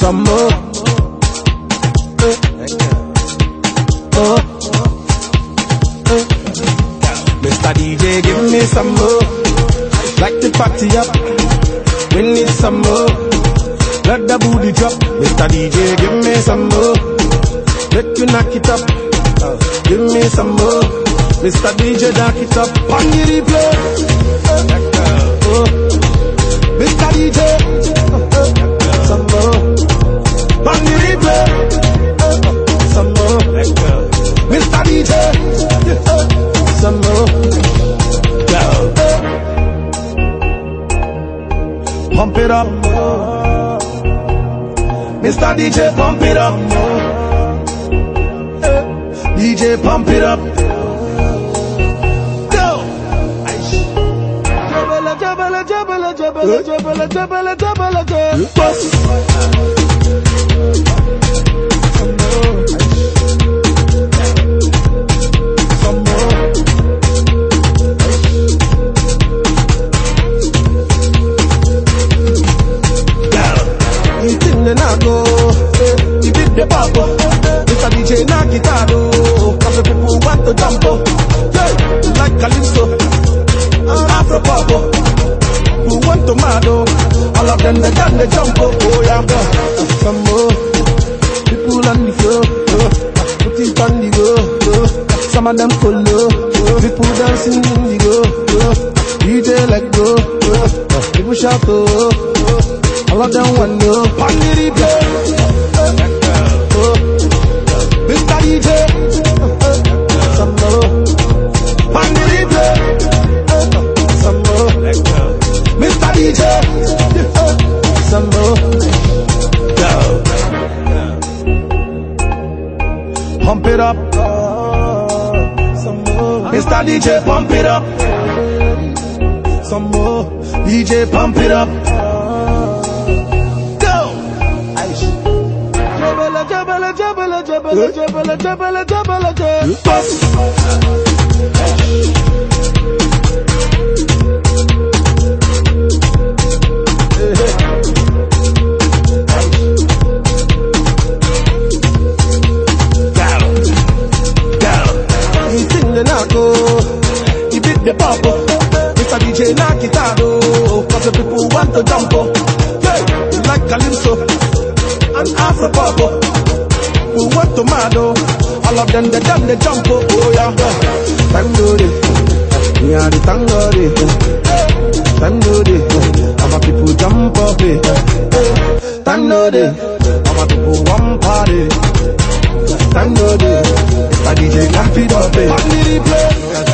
some more. Oh. Mr. DJ, give me some more. Like the party up. We need some more. Let the booty drop. Mr. DJ, give me some more. Make you knock it up. Give me some more. Mr. DJ, knock it up. On the replay. It up. Mr. DJ, pump it up. DJ, pump it up. Go. Jabala, jabala, jabala, jabala, jabala, jabala, jabala, jabala. All of them they done the jump. Oh, oh yeah. Some more. People on the floor. Oh. Put it on the go. Oh. Some of them follow. Oh. People dancing in the go. Oh. DJ let go. Oh. People shout oh. oh. All of them want to on Mr. DJ, pump it up. Some more. DJ, pump it up. Go. Jabala, jabala, jabala, jabala, jabala, jabala, jabala, jabala. Bust. You The bubble. Mr. DJ knock it out, oh. Cause the people want to jump, oh. You like Calypso and Afro bubble. Who want to mad, oh. All of them, they done they jump, oh, oh yeah. Tango day, we are the. Tango day, all people jump up, eh. All my people want party. Tango day, Mr. DJ knock it up, eh. The replay.